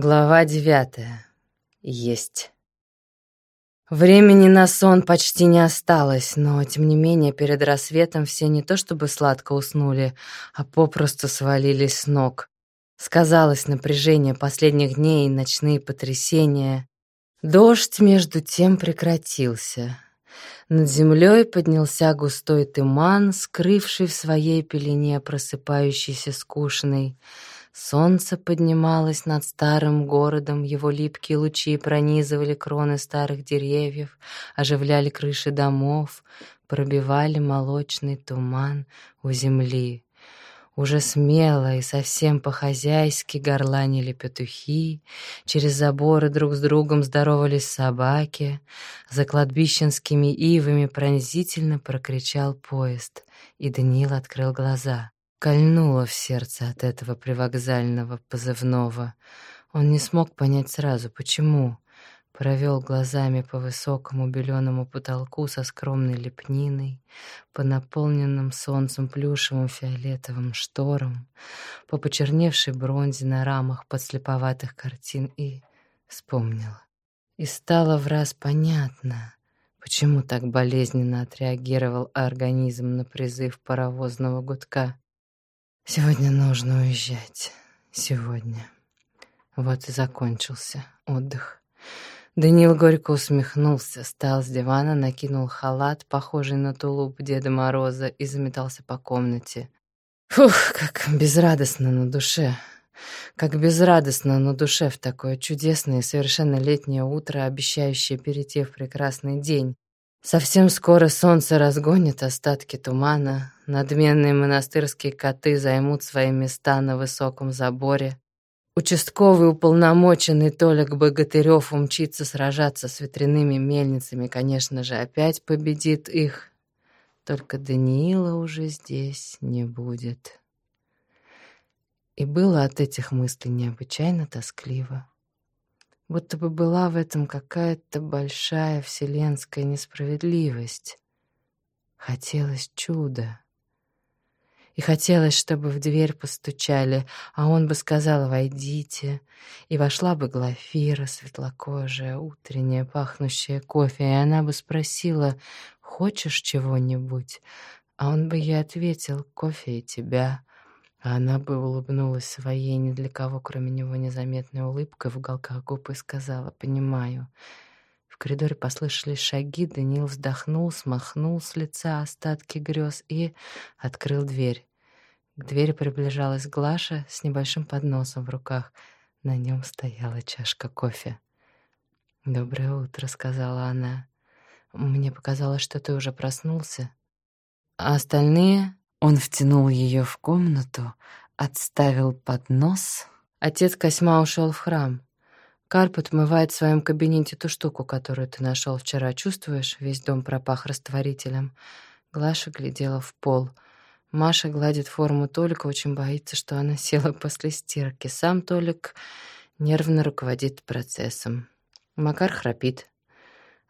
Глава девятая. Есть. Времени на сон почти не осталось, но, тем не менее, перед рассветом все не то чтобы сладко уснули, а попросту свалились с ног. Сказалось напряжение последних дней и ночные потрясения. Дождь, между тем, прекратился. Над землей поднялся густой туман, скрывший в своей пелене просыпающийся скучный. Солнце поднималось над старым городом, его липкие лучи пронизывали кроны старых деревьев, оживляли крыши домов, пробивали молочный туман у земли. Уже смело и совсем по-хозяйски горланили петухи, через заборы друг с другом здоровались собаки, за кладбищенскими ивами пронзительно прокричал поезд, и Даниил открыл глаза. Кольнуло в сердце от этого привокзального позывного. Он не смог понять сразу, почему. Провел глазами по высокому беленому потолку со скромной лепниной, по наполненным солнцем плюшевым фиолетовым шторам, по почерневшей бронзе на рамах подслеповатых картин и вспомнил. И стало в раз понятно, почему так болезненно отреагировал организм на призыв паровозного гудка. Сегодня нужно уезжать. Сегодня. Вот и закончился отдых. Даниил горько усмехнулся, встал с дивана, накинул халат, похожий на тулуп Деда Мороза, и заметался по комнате. Фух, как безрадостно на душе. Как безрадостно на душе в такое чудесное и совершенно летнее утро, обещающее перейти в прекрасный день. Совсем скоро солнце разгонит остатки тумана, надменные монастырские коты займут свои места на высоком заборе. Участковый уполномоченный Толик Богатырев умчится сражаться с ветряными мельницами, конечно же, опять победит их. Только Даниила уже здесь не будет. И было от этих мыслей необычайно тоскливо будто бы была в этом какая-то большая вселенская несправедливость. Хотелось чуда. И хотелось, чтобы в дверь постучали, а он бы сказал «Войдите», и вошла бы Глафира, светлокожая, утренняя, пахнущая кофе, и она бы спросила «Хочешь чего-нибудь?» А он бы ей ответил «Кофе и тебя». Она бы улыбнулась своей ни для кого, кроме него, незаметной улыбкой в уголках губ и сказала «Понимаю». В коридоре послышались шаги, Даниил вздохнул, смахнул с лица остатки грез и открыл дверь. К двери приближалась Глаша с небольшим подносом в руках. На нем стояла чашка кофе. «Доброе утро», — сказала она. «Мне показалось, что ты уже проснулся. А остальные он втянул ее в комнату, отставил поднос. Отец Косьма ушел в храм. Карп отмывает в своем кабинете ту штуку, которую ты нашел вчера. Чувствуешь, весь дом пропах растворителем. Глаша глядела в пол. Маша гладит форму Толика, очень боится, что она села после стирки. Сам Толик нервно руководит процессом. Макар храпит.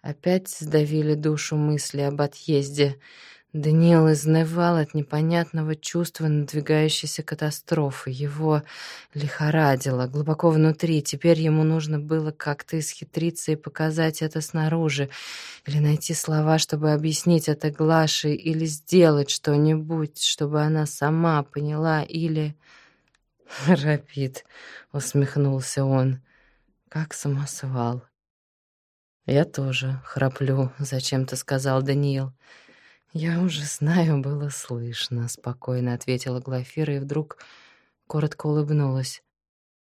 Опять сдавили душу мысли об отъезде. Даниэл изнывал от непонятного чувства надвигающейся катастрофы. Его лихорадило глубоко внутри. Теперь ему нужно было как-то исхитриться и показать это снаружи. Или найти слова, чтобы объяснить это Глаше. Или сделать что-нибудь, чтобы она сама поняла. Или... «Рапид», — усмехнулся он, — «как самосвал». «Я тоже храплю», — зачем-то сказал Даниил. «Я уже знаю, было слышно», — спокойно ответила Глафира и вдруг коротко улыбнулась.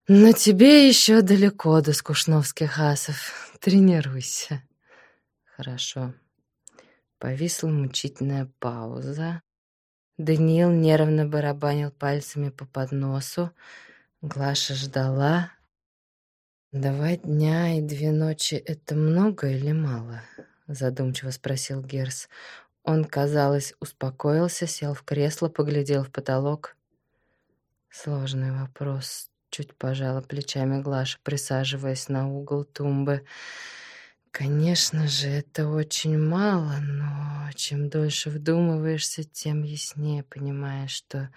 «Но тебе еще далеко до скушновских асов. Тренируйся». «Хорошо». Повисла мучительная пауза. Даниил нервно барабанил пальцами по подносу. Глаша ждала. «Два дня и две ночи — это много или мало?» — задумчиво спросил Герс. Он, казалось, успокоился, сел в кресло, поглядел в потолок. Сложный вопрос. Чуть пожала плечами Глаша, присаживаясь на угол тумбы. Конечно же, это очень мало, но чем дольше вдумываешься, тем яснее понимаешь, что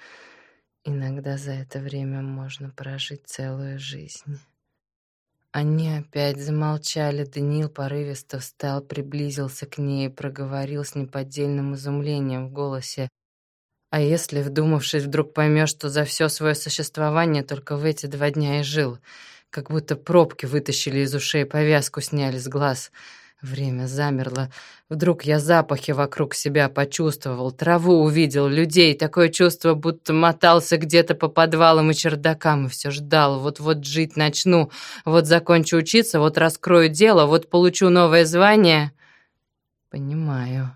иногда за это время можно прожить целую жизнь. Они опять замолчали. Даниил порывисто встал, приблизился к ней и проговорил с неподдельным изумлением в голосе. «А если, вдумавшись, вдруг поймешь, что за все свое существование только в эти два дня и жил? Как будто пробки вытащили из ушей, повязку сняли с глаз». Время замерло. Вдруг я запахи вокруг себя почувствовал, траву увидел, людей. Такое чувство, будто мотался где-то по подвалам и чердакам и все ждал. Вот-вот жить начну, вот закончу учиться, вот раскрою дело, вот получу новое звание. Понимаю.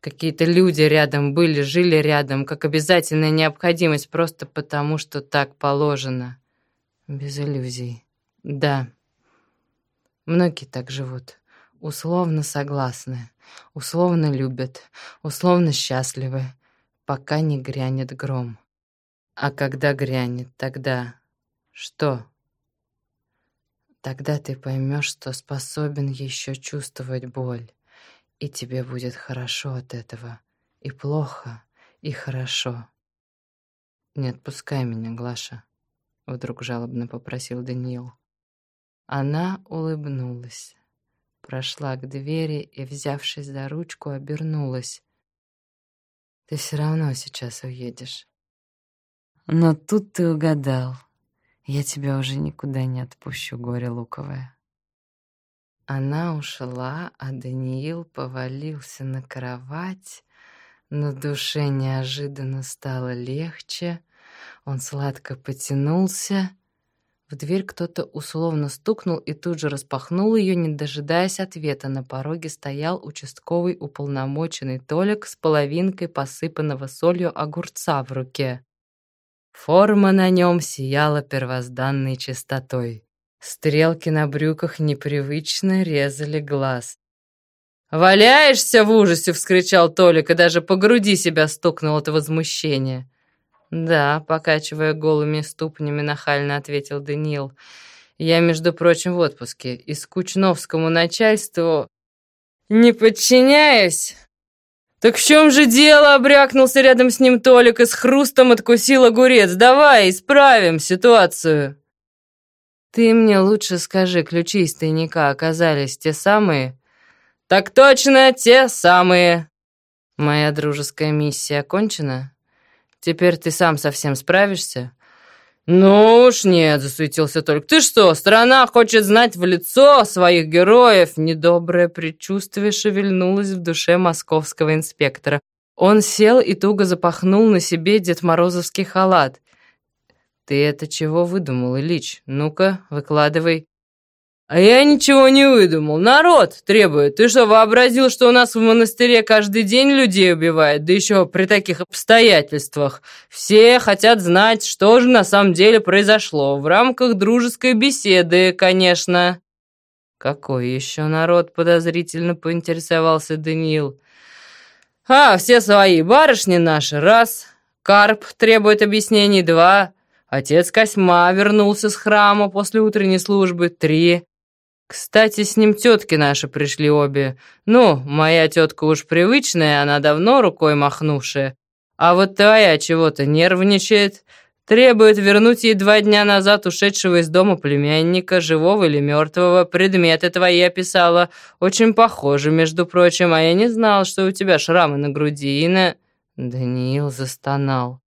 Какие-то люди рядом были, жили рядом, как обязательная необходимость, просто потому, что так положено. Без иллюзий. Да. Многие так живут условно согласны, условно любят, условно счастливы, пока не грянет гром. А когда грянет, тогда что? Тогда ты поймешь, что способен еще чувствовать боль, и тебе будет хорошо от этого, и плохо, и хорошо. Не отпускай меня, Глаша, вдруг жалобно попросил Даниил. Она улыбнулась прошла к двери и, взявшись за ручку, обернулась. «Ты все равно сейчас уедешь. Но тут ты угадал. Я тебя уже никуда не отпущу, горе луковое». Она ушла, а Даниил повалился на кровать. На душе неожиданно стало легче. Он сладко потянулся в дверь кто-то условно стукнул и тут же распахнул ее, не дожидаясь ответа. На пороге стоял участковый уполномоченный Толик с половинкой посыпанного солью огурца в руке. Форма на нем сияла первозданной чистотой. Стрелки на брюках непривычно резали глаз. «Валяешься в ужасе!» — вскричал Толик и даже по груди себя стукнул от возмущения. «Да», — покачивая голыми ступнями, нахально ответил Даниил. «Я, между прочим, в отпуске, и скучновскому начальству не подчиняюсь». «Так в чем же дело?» — обрякнулся рядом с ним Толик и с хрустом откусил огурец. «Давай, исправим ситуацию». «Ты мне лучше скажи, ключи из тайника оказались те самые?» «Так точно, те самые». «Моя дружеская миссия окончена?» Теперь ты сам совсем справишься?» «Ну уж нет», — засуетился только. «Ты что, страна хочет знать в лицо своих героев?» Недоброе предчувствие шевельнулось в душе московского инспектора. Он сел и туго запахнул на себе Дед Морозовский халат. «Ты это чего выдумал, Ильич? Ну-ка, выкладывай». «А я ничего не выдумал. Народ требует. Ты что, вообразил, что у нас в монастыре каждый день людей убивают? Да еще при таких обстоятельствах. Все хотят знать, что же на самом деле произошло. В рамках дружеской беседы, конечно». «Какой еще народ?» — подозрительно поинтересовался Даниил. «А, все свои. Барышни наши. Раз. Карп требует объяснений. Два. Отец Косьма вернулся с храма после утренней службы. Три. Кстати, с ним тетки наши пришли обе. Ну, моя тетка уж привычная, она давно рукой махнувшая. А вот твоя чего-то нервничает. Требует вернуть ей два дня назад ушедшего из дома племянника, живого или мертвого. Предметы твои описала. Очень похожи, между прочим. А я не знал, что у тебя шрамы на груди и на... Даниил застонал.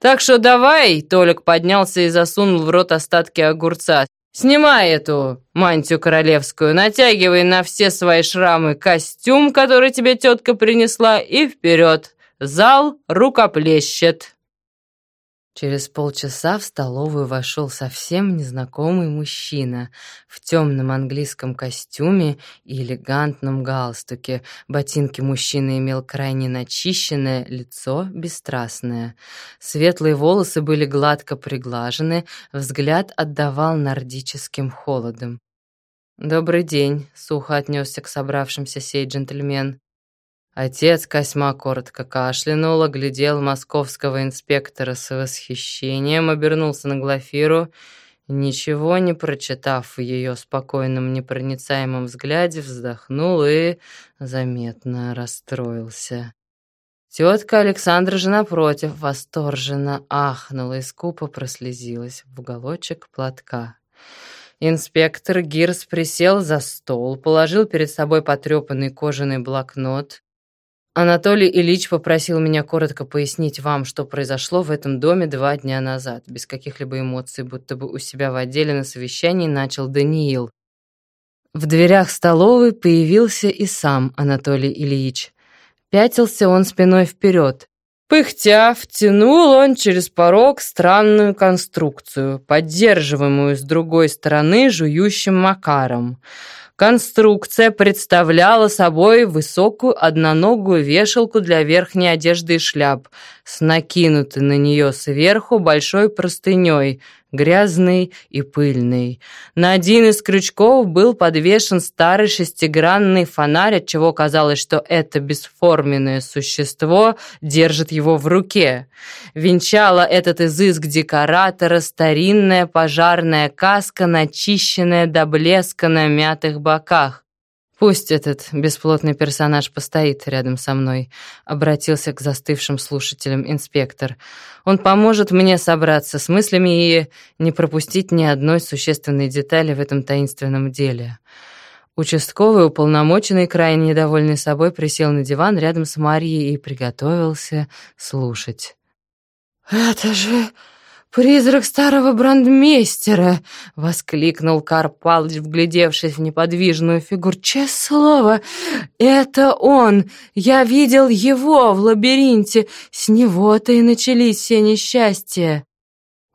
«Так что давай!» — Толик поднялся и засунул в рот остатки огурца. Снимай эту мантию королевскую, натягивай на все свои шрамы костюм, который тебе тетка принесла, и вперед. Зал рукоплещет. Через полчаса в столовую вошел совсем незнакомый мужчина в темном английском костюме и элегантном галстуке. Ботинки мужчины имел крайне начищенное, лицо бесстрастное. Светлые волосы были гладко приглажены, взгляд отдавал нордическим холодом. «Добрый день», — сухо отнесся к собравшимся сей джентльмен. Отец Косьма коротко кашлянул, оглядел московского инспектора с восхищением, обернулся на Глафиру, ничего не прочитав в ее спокойном непроницаемом взгляде, вздохнул и заметно расстроился. Тетка Александра же, напротив, восторженно ахнула и скупо прослезилась в уголочек платка. Инспектор Гирс присел за стол, положил перед собой потрепанный кожаный блокнот. Анатолий Ильич попросил меня коротко пояснить вам, что произошло в этом доме два дня назад. Без каких-либо эмоций, будто бы у себя в отделе на совещании начал Даниил. В дверях столовой появился и сам Анатолий Ильич. Пятился он спиной вперед. Пыхтя, втянул он через порог странную конструкцию, поддерживаемую с другой стороны жующим макаром. Конструкция представляла собой высокую одноногую вешалку для верхней одежды и шляп с накинутой на нее сверху большой простыней – грязный и пыльный. На один из крючков был подвешен старый шестигранный фонарь, от чего казалось, что это бесформенное существо держит его в руке. Венчала этот изыск декоратора старинная пожарная каска, начищенная до блеска на мятых боках. «Пусть этот бесплотный персонаж постоит рядом со мной», — обратился к застывшим слушателям инспектор. «Он поможет мне собраться с мыслями и не пропустить ни одной существенной детали в этом таинственном деле». Участковый, уполномоченный, крайне недовольный собой, присел на диван рядом с Марией и приготовился слушать. «Это же «Призрак старого брандмейстера!» — воскликнул Карп Палыч, вглядевшись в неподвижную фигуру. «Честное слово, это он! Я видел его в лабиринте! С него-то и начались все несчастья!»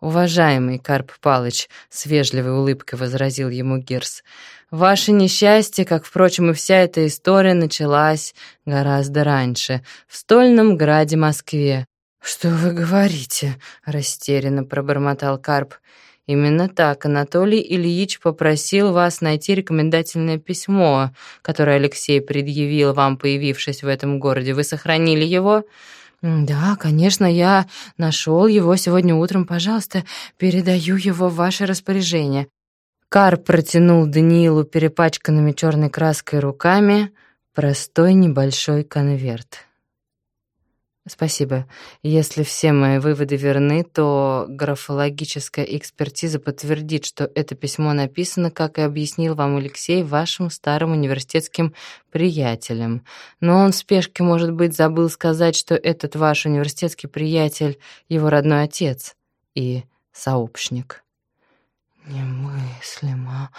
«Уважаемый Карп Палыч», — с вежливой улыбкой возразил ему Гирс, «ваше несчастье, как, впрочем, и вся эта история, началась гораздо раньше, в Стольном Граде Москве. «Что вы говорите?» — растерянно пробормотал Карп. «Именно так Анатолий Ильич попросил вас найти рекомендательное письмо, которое Алексей предъявил вам, появившись в этом городе. Вы сохранили его?» «Да, конечно, я нашел его сегодня утром. Пожалуйста, передаю его в ваше распоряжение». Карп протянул Даниилу перепачканными черной краской руками простой небольшой конверт. Спасибо. Если все мои выводы верны, то графологическая экспертиза подтвердит, что это письмо написано, как и объяснил вам Алексей, вашим старым университетским приятелем. Но он в спешке, может быть, забыл сказать, что этот ваш университетский приятель — его родной отец и сообщник. Немыслимо.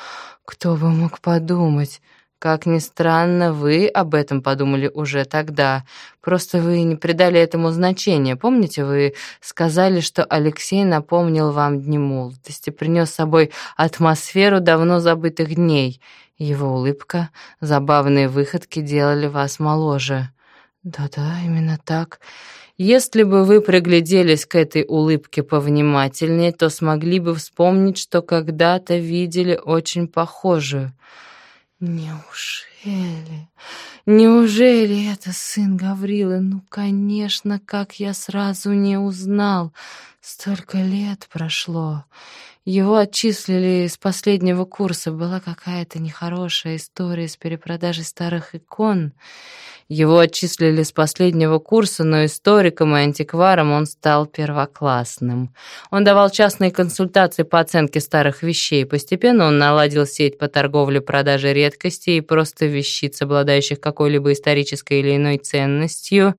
Кто бы мог подумать? Как ни странно, вы об этом подумали уже тогда. Просто вы не придали этому значения. Помните, вы сказали, что Алексей напомнил вам дни молодости, принес с собой атмосферу давно забытых дней. Его улыбка, забавные выходки делали вас моложе. Да-да, именно так. Если бы вы пригляделись к этой улыбке повнимательнее, то смогли бы вспомнить, что когда-то видели очень похожую. Неужели? Неужели это сын Гаврилы? Ну, конечно, как я сразу не узнал. Столько лет прошло. Его отчислили из последнего курса. Была какая-то нехорошая история с перепродажей старых икон. Его отчислили с последнего курса, но историком и антикваром он стал первоклассным. Он давал частные консультации по оценке старых вещей. Постепенно он наладил сеть по торговле продаже редкостей и просто вещиц, обладающих какой-либо исторической или иной ценностью.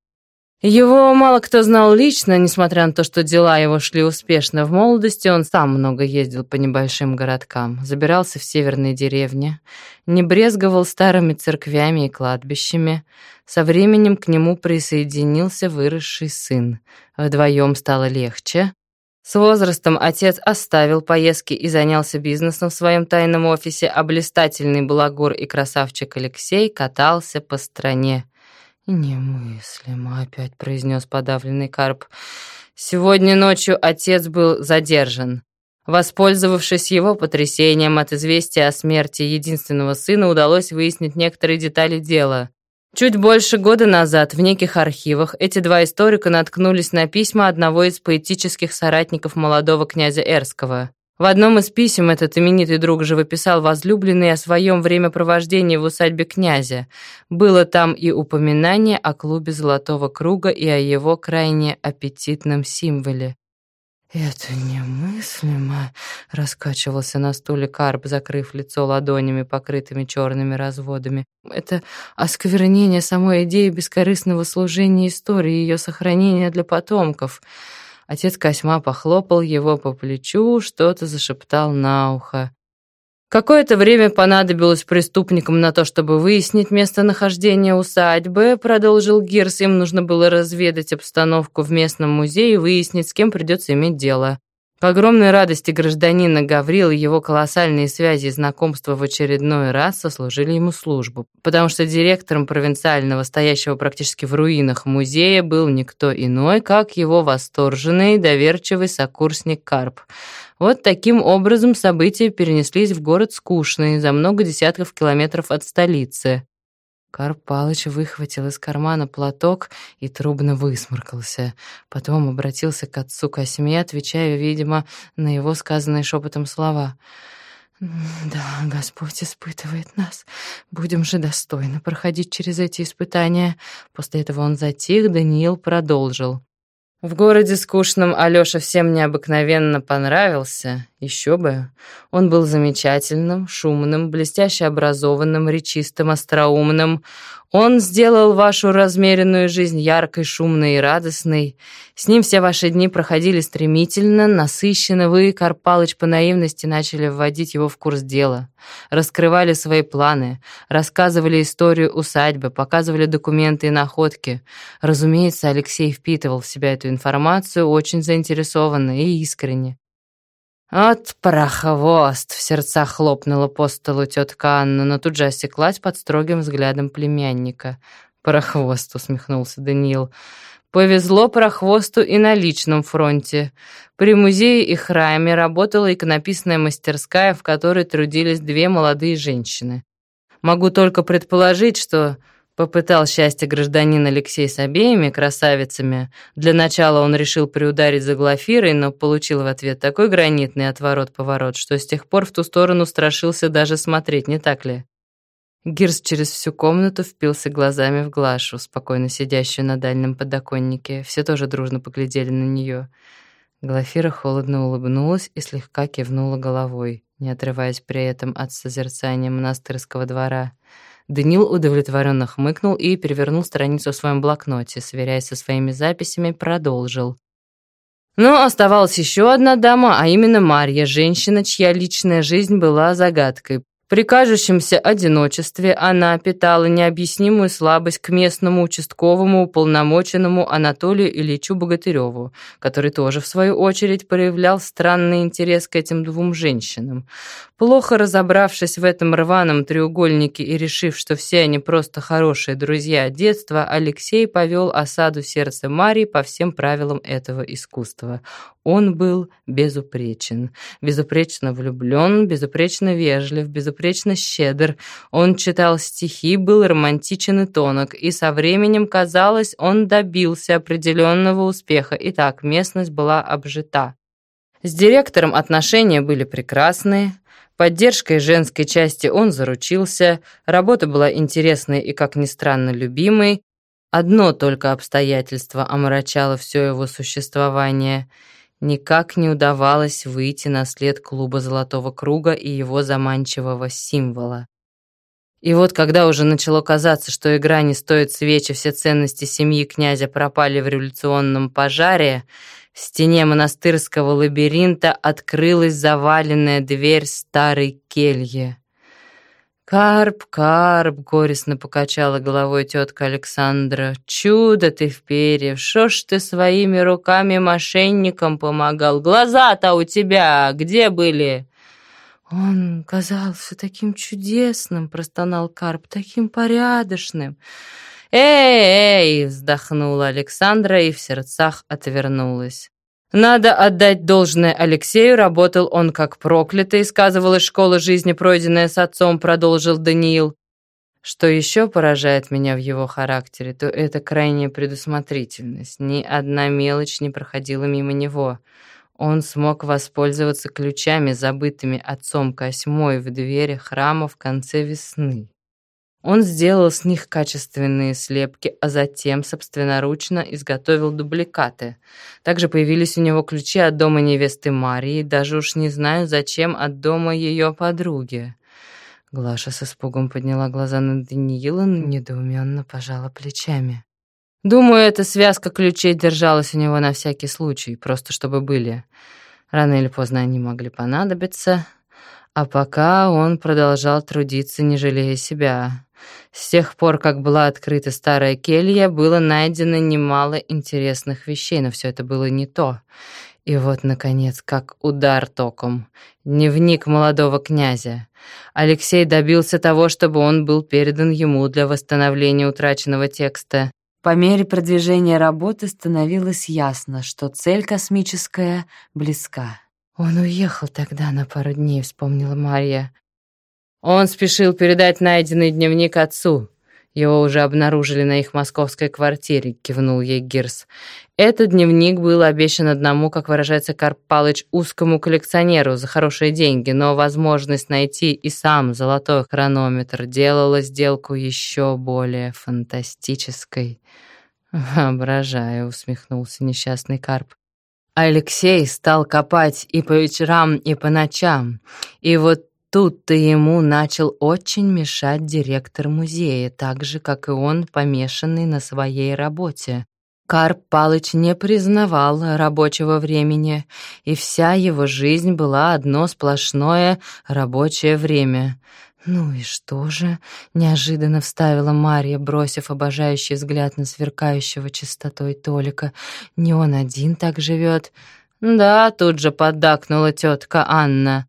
Его мало кто знал лично, несмотря на то, что дела его шли успешно. В молодости он сам много ездил по небольшим городкам, забирался в северные деревни, не брезговал старыми церквями и кладбищами. Со временем к нему присоединился выросший сын. Вдвоем стало легче. С возрастом отец оставил поездки и занялся бизнесом в своем тайном офисе, а блистательный балагур и красавчик Алексей катался по стране. «Немыслимо», — опять произнес подавленный Карп. «Сегодня ночью отец был задержан. Воспользовавшись его потрясением от известия о смерти единственного сына, удалось выяснить некоторые детали дела. Чуть больше года назад в неких архивах эти два историка наткнулись на письма одного из поэтических соратников молодого князя Эрского. В одном из писем этот именитый друг живописал возлюбленный о своем времяпровождении в усадьбе князя. Было там и упоминание о клубе Золотого Круга и о его крайне аппетитном символе. «Это немыслимо», — раскачивался на стуле Карп, закрыв лицо ладонями, покрытыми черными разводами. «Это осквернение самой идеи бескорыстного служения истории, ее сохранения для потомков». Отец Косьма похлопал его по плечу, что-то зашептал на ухо. Какое-то время понадобилось преступникам на то, чтобы выяснить местонахождение усадьбы, продолжил Гирс. Им нужно было разведать обстановку в местном музее и выяснить, с кем придется иметь дело. К огромной радости гражданина Гаврила его колоссальные связи и знакомства в очередной раз сослужили ему службу, потому что директором провинциального, стоящего практически в руинах музея, был никто иной, как его восторженный, доверчивый сокурсник Карп. Вот таким образом события перенеслись в город Скучный, за много десятков километров от столицы. Карп Палыч выхватил из кармана платок и трубно высморкался. Потом обратился к отцу Косьме, отвечая, видимо, на его сказанные шепотом слова. «Да, Господь испытывает нас. Будем же достойно проходить через эти испытания». После этого он затих, Даниил продолжил. В городе скучном Алёша всем необыкновенно понравился. Еще бы. Он был замечательным, шумным, блестяще образованным, речистым, остроумным. Он сделал вашу размеренную жизнь яркой, шумной и радостной. С ним все ваши дни проходили стремительно, насыщенно. Вы, Карпалыч, по наивности начали вводить его в курс дела. Раскрывали свои планы, рассказывали историю усадьбы, показывали документы и находки. Разумеется, Алексей впитывал в себя эту информацию очень заинтересованно и искренне. «От прохвост!» — в сердцах хлопнула по столу тетка Анна, но тут же осеклась под строгим взглядом племянника. «Прохвост!» — усмехнулся Даниил. «Повезло прохвосту и на личном фронте. При музее и храме работала иконописная мастерская, в которой трудились две молодые женщины. Могу только предположить, что Попытал счастье гражданин Алексей с обеими красавицами. Для начала он решил приударить за Глафирой, но получил в ответ такой гранитный отворот-поворот, что с тех пор в ту сторону страшился даже смотреть, не так ли? Гирс через всю комнату впился глазами в Глашу, спокойно сидящую на дальнем подоконнике. Все тоже дружно поглядели на нее. Глафира холодно улыбнулась и слегка кивнула головой, не отрываясь при этом от созерцания монастырского двора — Данил удовлетворенно хмыкнул и перевернул страницу в своем блокноте, сверяясь со своими записями, продолжил. Но оставалась еще одна дама, а именно Марья, женщина, чья личная жизнь была загадкой. При кажущемся одиночестве она питала необъяснимую слабость к местному участковому уполномоченному Анатолию Ильичу Богатыреву, который тоже, в свою очередь, проявлял странный интерес к этим двум женщинам. Плохо разобравшись в этом рваном треугольнике и решив, что все они просто хорошие друзья детства, Алексей повел осаду сердца Марии по всем правилам этого искусства. Он был безупречен, безупречно влюблен, безупречно вежлив, безупречно щедр. Он читал стихи, был романтичен и тонок, и со временем, казалось, он добился определенного успеха. Итак, местность была обжита. С директором отношения были прекрасные. Поддержкой женской части он заручился, работа была интересной и, как ни странно, любимой. Одно только обстоятельство омрачало все его существование — Никак не удавалось выйти на след клуба «Золотого круга» и его заманчивого символа. И вот когда уже начало казаться, что игра не стоит свечи, все ценности семьи князя пропали в революционном пожаре, в стене монастырского лабиринта открылась заваленная дверь старой кельи. «Карп, карп!» — горестно покачала головой тетка Александра. «Чудо ты в перьев! Шо ж ты своими руками мошенникам помогал? Глаза-то у тебя где были?» «Он казался таким чудесным!» — простонал Карп. «Таким порядочным!» «Эй, эй!» — вздохнула Александра и в сердцах отвернулась. Надо отдать должное Алексею, работал он как проклятый, сказывалась школа жизни, пройденная с отцом, продолжил Даниил. Что еще поражает меня в его характере, то это крайняя предусмотрительность. Ни одна мелочь не проходила мимо него. Он смог воспользоваться ключами, забытыми отцом Косьмой в двери храма в конце весны. Он сделал с них качественные слепки, а затем собственноручно изготовил дубликаты. Также появились у него ключи от дома невесты Марии, даже уж не знаю, зачем от дома ее подруги. Глаша с испугом подняла глаза на Даниила, недоуменно пожала плечами. Думаю, эта связка ключей держалась у него на всякий случай, просто чтобы были. Рано или поздно они могли понадобиться, а пока он продолжал трудиться, не жалея себя. С тех пор, как была открыта старая келья, было найдено немало интересных вещей, но все это было не то. И вот, наконец, как удар током. Дневник молодого князя. Алексей добился того, чтобы он был передан ему для восстановления утраченного текста. По мере продвижения работы становилось ясно, что цель космическая близка. «Он уехал тогда на пару дней», — вспомнила Марья. Он спешил передать найденный дневник отцу. Его уже обнаружили на их московской квартире, кивнул ей Гирс. Этот дневник был обещан одному, как выражается Карп Палыч, узкому коллекционеру за хорошие деньги, но возможность найти и сам золотой хронометр делала сделку еще более фантастической. «Воображаю», — усмехнулся несчастный Карп. Алексей стал копать и по вечерам, и по ночам. И вот Тут-то ему начал очень мешать директор музея, так же, как и он, помешанный на своей работе. Карп Палыч не признавал рабочего времени, и вся его жизнь была одно сплошное рабочее время. «Ну и что же?» — неожиданно вставила Марья, бросив обожающий взгляд на сверкающего чистотой Толика. «Не он один так живет?» «Да», — тут же поддакнула тетка Анна.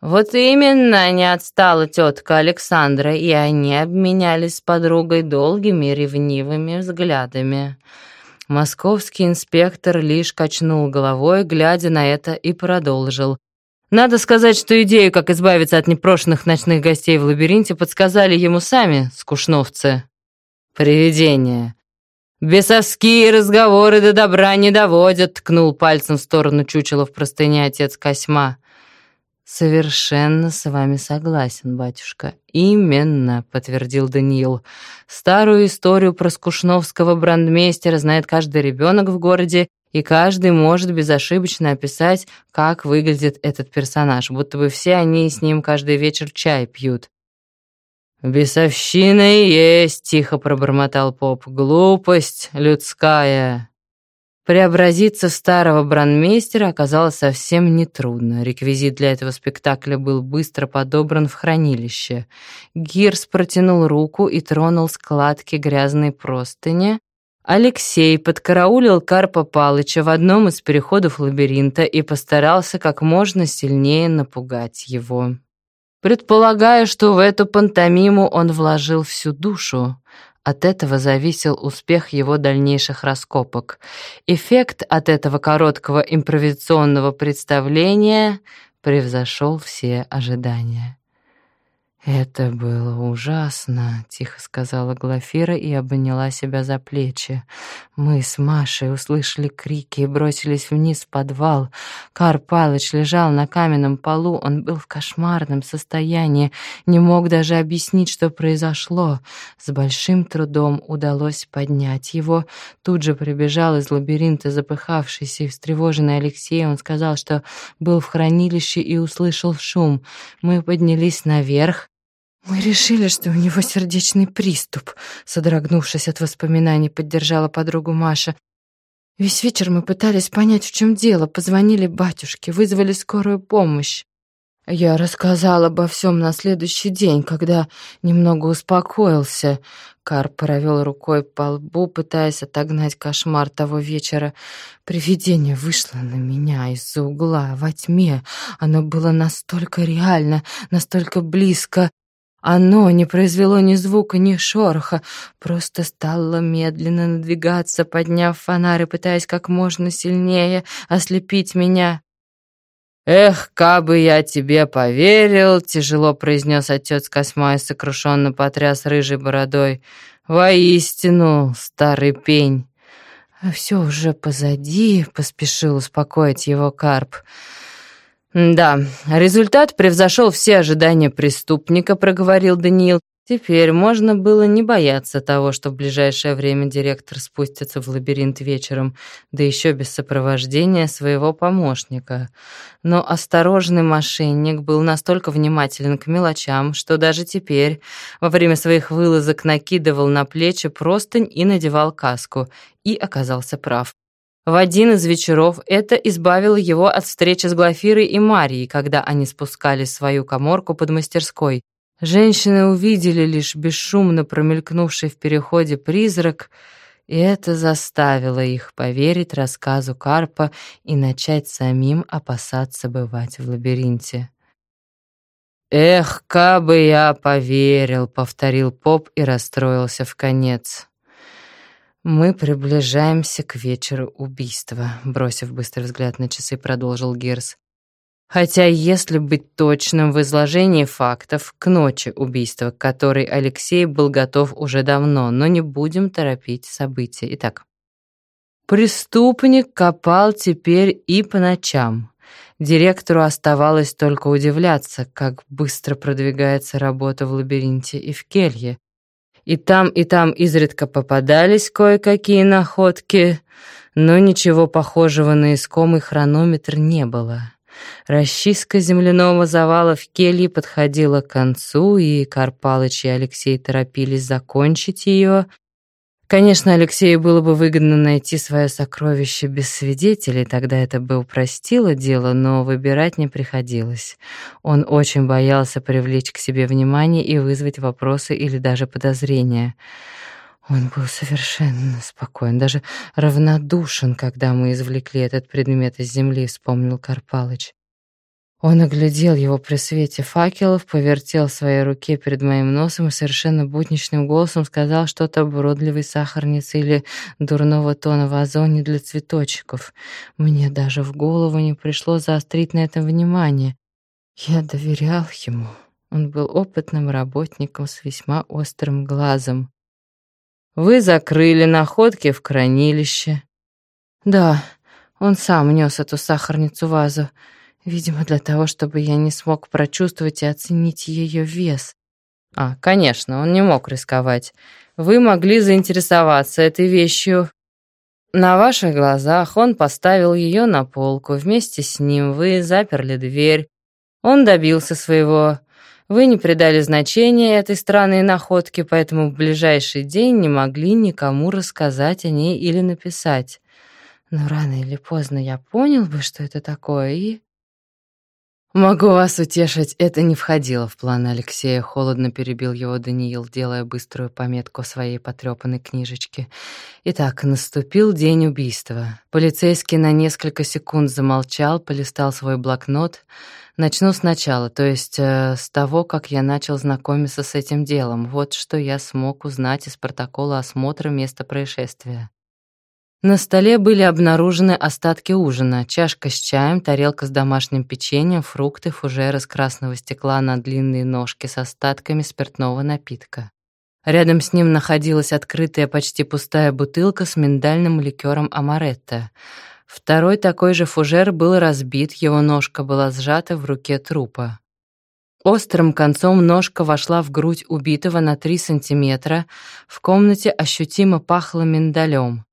Вот именно не отстала тетка Александра, и они обменялись с подругой долгими ревнивыми взглядами. Московский инспектор лишь качнул головой, глядя на это, и продолжил. Надо сказать, что идею, как избавиться от непрошенных ночных гостей в лабиринте, подсказали ему сами, скучновцы. Привидения. «Бесовские разговоры до добра не доводят», — ткнул пальцем в сторону чучела в простыне отец Косьма. «Совершенно с вами согласен, батюшка. Именно», — подтвердил Даниил. «Старую историю про скушновского брандмейстера знает каждый ребенок в городе, и каждый может безошибочно описать, как выглядит этот персонаж, будто бы все они с ним каждый вечер чай пьют». «Бесовщина и есть», — тихо пробормотал поп. «Глупость людская». Преобразиться в старого брандмейстера оказалось совсем нетрудно. Реквизит для этого спектакля был быстро подобран в хранилище. Гирс протянул руку и тронул складки грязной простыни. Алексей подкараулил Карпа Палыча в одном из переходов лабиринта и постарался как можно сильнее напугать его. Предполагая, что в эту пантомиму он вложил всю душу, от этого зависел успех его дальнейших раскопок. Эффект от этого короткого импровизационного представления превзошел все ожидания. «Это было ужасно», — тихо сказала Глафира и обняла себя за плечи. Мы с Машей услышали крики и бросились вниз в подвал. Кар Палыч лежал на каменном полу, он был в кошмарном состоянии, не мог даже объяснить, что произошло. С большим трудом удалось поднять его. Тут же прибежал из лабиринта запыхавшийся и встревоженный Алексей. Он сказал, что был в хранилище и услышал шум. Мы поднялись наверх. «Мы решили, что у него сердечный приступ», — содрогнувшись от воспоминаний, поддержала подругу Маша. «Весь вечер мы пытались понять, в чем дело, позвонили батюшке, вызвали скорую помощь. Я рассказал обо всем на следующий день, когда немного успокоился. Карп провел рукой по лбу, пытаясь отогнать кошмар того вечера. Привидение вышло на меня из-за угла, во тьме. Оно было настолько реально, настолько близко. Оно не произвело ни звука, ни шороха, просто стало медленно надвигаться, подняв фонарь и пытаясь как можно сильнее ослепить меня. «Эх, кабы я тебе поверил!» — тяжело произнес отец Косьма и сокрушенно потряс рыжей бородой. «Воистину, старый пень!» «А все уже позади», — поспешил успокоить его Карп. «Карп». «Да, результат превзошел все ожидания преступника», — проговорил Даниил. Теперь можно было не бояться того, что в ближайшее время директор спустится в лабиринт вечером, да еще без сопровождения своего помощника. Но осторожный мошенник был настолько внимателен к мелочам, что даже теперь, во время своих вылазок, накидывал на плечи простынь и надевал каску, и оказался прав. В один из вечеров это избавило его от встречи с Глафирой и Марией, когда они спускались в свою коморку под мастерской. Женщины увидели лишь бесшумно промелькнувший в переходе призрак, и это заставило их поверить рассказу Карпа и начать самим опасаться бывать в лабиринте. «Эх, кабы я поверил», — повторил поп и расстроился в конец. «Мы приближаемся к вечеру убийства», — бросив быстрый взгляд на часы, продолжил Герс. Хотя, если быть точным в изложении фактов, к ночи убийства, к которой Алексей был готов уже давно, но не будем торопить события. Итак, преступник копал теперь и по ночам. Директору оставалось только удивляться, как быстро продвигается работа в лабиринте и в келье. И там, и там изредка попадались кое-какие находки, но ничего похожего на искомый хронометр не было. Расчистка земляного завала в келье подходила к концу, и Карпалыч и Алексей торопились закончить ее. Конечно, Алексею было бы выгодно найти свое сокровище без свидетелей, тогда это бы упростило дело, но выбирать не приходилось. Он очень боялся привлечь к себе внимание и вызвать вопросы или даже подозрения. Он был совершенно спокоен, даже равнодушен, когда мы извлекли этот предмет из земли, вспомнил Карпалыч. Он оглядел его при свете факелов, повертел в своей руке перед моим носом и совершенно будничным голосом сказал что-то об уродливой сахарнице или дурного тона в озоне для цветочков. Мне даже в голову не пришло заострить на этом внимание. Я доверял ему. Он был опытным работником с весьма острым глазом. Вы закрыли находки в хранилище. Да, он сам нес эту сахарницу вазу, видимо, для того, чтобы я не смог прочувствовать и оценить ее вес. А, конечно, он не мог рисковать. Вы могли заинтересоваться этой вещью. На ваших глазах он поставил ее на полку. Вместе с ним вы заперли дверь. Он добился своего. Вы не придали значения этой странной находке, поэтому в ближайший день не могли никому рассказать о ней или написать. Но рано или поздно я понял бы, что это такое, и... «Могу вас утешить, это не входило в план Алексея», — холодно перебил его Даниил, делая быструю пометку своей потрёпанной книжечке. Итак, наступил день убийства. Полицейский на несколько секунд замолчал, полистал свой блокнот — Начну сначала, то есть э, с того, как я начал знакомиться с этим делом. Вот что я смог узнать из протокола осмотра места происшествия. На столе были обнаружены остатки ужина, чашка с чаем, тарелка с домашним печеньем, фрукты, фужер из красного стекла на длинные ножки с остатками спиртного напитка. Рядом с ним находилась открытая, почти пустая бутылка с миндальным ликером амаретто. Второй такой же фужер был разбит, его ножка была сжата в руке трупа. Острым концом ножка вошла в грудь убитого на 3 сантиметра. В комнате ощутимо пахло миндалем.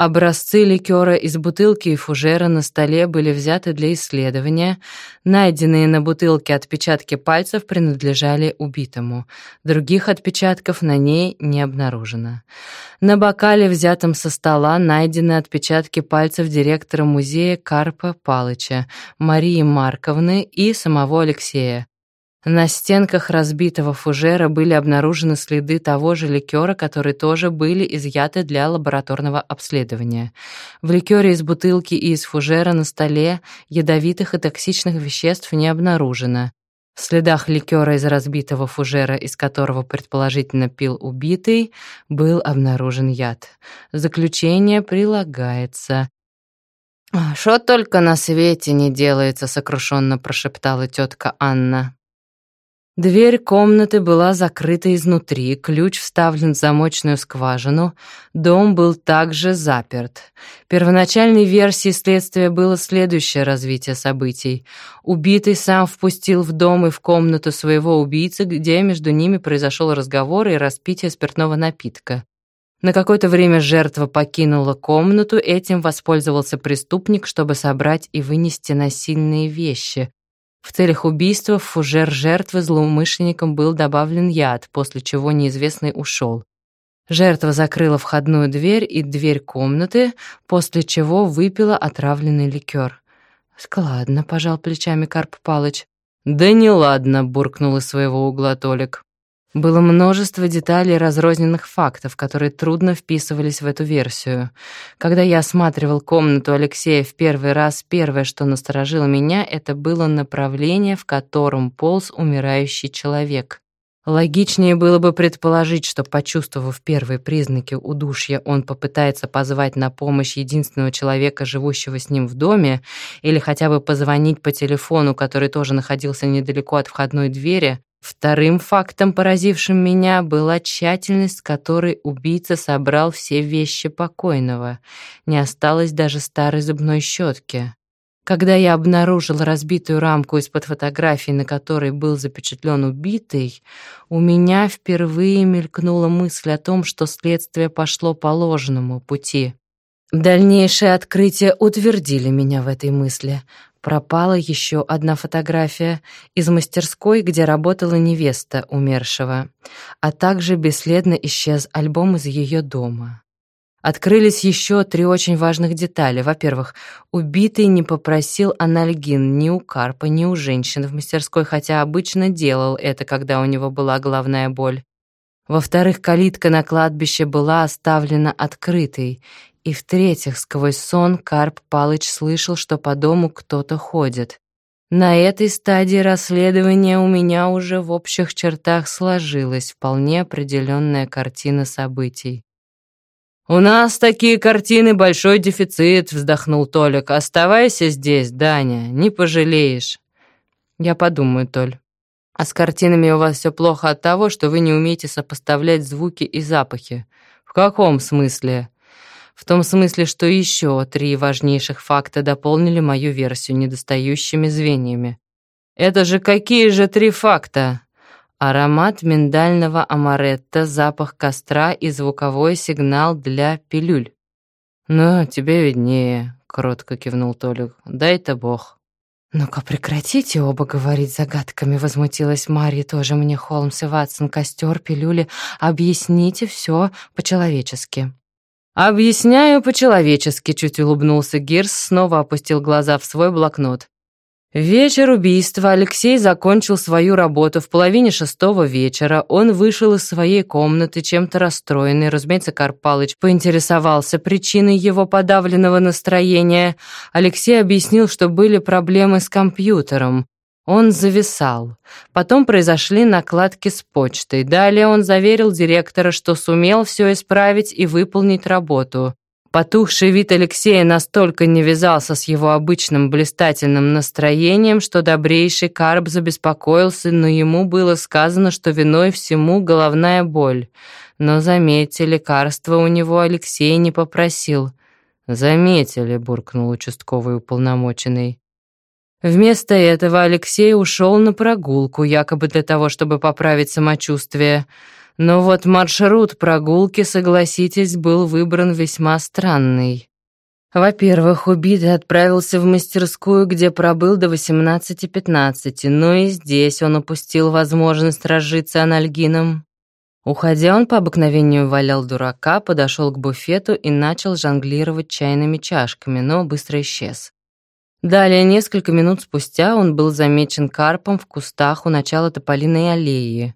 Образцы ликера из бутылки и фужера на столе были взяты для исследования. Найденные на бутылке отпечатки пальцев принадлежали убитому. Других отпечатков на ней не обнаружено. На бокале, взятом со стола, найдены отпечатки пальцев директора музея Карпа Палыча, Марии Марковны и самого Алексея. На стенках разбитого фужера были обнаружены следы того же ликера, которые тоже были изъяты для лабораторного обследования. В ликере из бутылки и из фужера на столе ядовитых и токсичных веществ не обнаружено. В следах ликера из разбитого фужера, из которого предположительно пил убитый, был обнаружен яд. Заключение прилагается. «Что только на свете не делается», — сокрушенно прошептала тетка Анна. Дверь комнаты была закрыта изнутри, ключ вставлен в замочную скважину, дом был также заперт. Первоначальной версией следствия было следующее развитие событий. Убитый сам впустил в дом и в комнату своего убийцы, где между ними произошел разговор и распитие спиртного напитка. На какое-то время жертва покинула комнату, этим воспользовался преступник, чтобы собрать и вынести насильные вещи. В целях убийства в фужер жертвы злоумышленником был добавлен яд, после чего неизвестный ушел. Жертва закрыла входную дверь и дверь комнаты, после чего выпила отравленный ликер. «Складно», — пожал плечами Карп Палыч. «Да не ладно», — буркнул из своего угла Толик. Было множество деталей разрозненных фактов, которые трудно вписывались в эту версию. Когда я осматривал комнату Алексея в первый раз, первое, что насторожило меня, это было направление, в котором полз умирающий человек. Логичнее было бы предположить, что, почувствовав первые признаки удушья, он попытается позвать на помощь единственного человека, живущего с ним в доме, или хотя бы позвонить по телефону, который тоже находился недалеко от входной двери, Вторым фактом, поразившим меня, была тщательность, с которой убийца собрал все вещи покойного. Не осталось даже старой зубной щетки. Когда я обнаружил разбитую рамку из-под фотографии, на которой был запечатлен убитый, у меня впервые мелькнула мысль о том, что следствие пошло по ложному пути. Дальнейшие открытия утвердили меня в этой мысли. Пропала еще одна фотография из мастерской, где работала невеста умершего, а также бесследно исчез альбом из ее дома. Открылись еще три очень важных детали. Во-первых, убитый не попросил анальгин ни у Карпа, ни у женщин в мастерской, хотя обычно делал это, когда у него была головная боль. Во-вторых, калитка на кладбище была оставлена открытой, и в-третьих, сквозь сон Карп Палыч слышал, что по дому кто-то ходит. На этой стадии расследования у меня уже в общих чертах сложилась вполне определенная картина событий. «У нас такие картины большой дефицит», — вздохнул Толик. «Оставайся здесь, Даня, не пожалеешь». «Я подумаю, Толь. А с картинами у вас все плохо от того, что вы не умеете сопоставлять звуки и запахи». «В каком смысле?» В том смысле, что еще три важнейших факта дополнили мою версию недостающими звеньями. Это же какие же три факта? Аромат миндального амаретта, запах костра и звуковой сигнал для пилюль. «Ну, тебе виднее», — кротко кивнул Толик. «Дай-то бог». «Ну-ка, прекратите оба говорить загадками», — возмутилась Марья, тоже мне Холмс и Ватсон, костер, пилюли. «Объясните все по-человечески». «Объясняю по-человечески», — чуть улыбнулся Гирс, снова опустил глаза в свой блокнот. Вечер убийства Алексей закончил свою работу в половине шестого вечера. Он вышел из своей комнаты, чем-то расстроенный. Разумеется, Карпалыч поинтересовался причиной его подавленного настроения. Алексей объяснил, что были проблемы с компьютером. Он зависал. Потом произошли накладки с почтой. Далее он заверил директора, что сумел все исправить и выполнить работу. Потухший вид Алексея настолько не вязался с его обычным блистательным настроением, что добрейший Карп забеспокоился, но ему было сказано, что виной всему головная боль. Но, заметьте, лекарства у него Алексей не попросил. «Заметили», — буркнул участковый уполномоченный. Вместо этого Алексей ушел на прогулку, якобы для того, чтобы поправить самочувствие. Но вот маршрут прогулки, согласитесь, был выбран весьма странный. Во-первых, убитый отправился в мастерскую, где пробыл до 18.15, но и здесь он упустил возможность разжиться анальгином. Уходя, он по обыкновению валял дурака, подошел к буфету и начал жонглировать чайными чашками, но быстро исчез. Далее, несколько минут спустя, он был замечен карпом в кустах у начала Тополиной аллеи.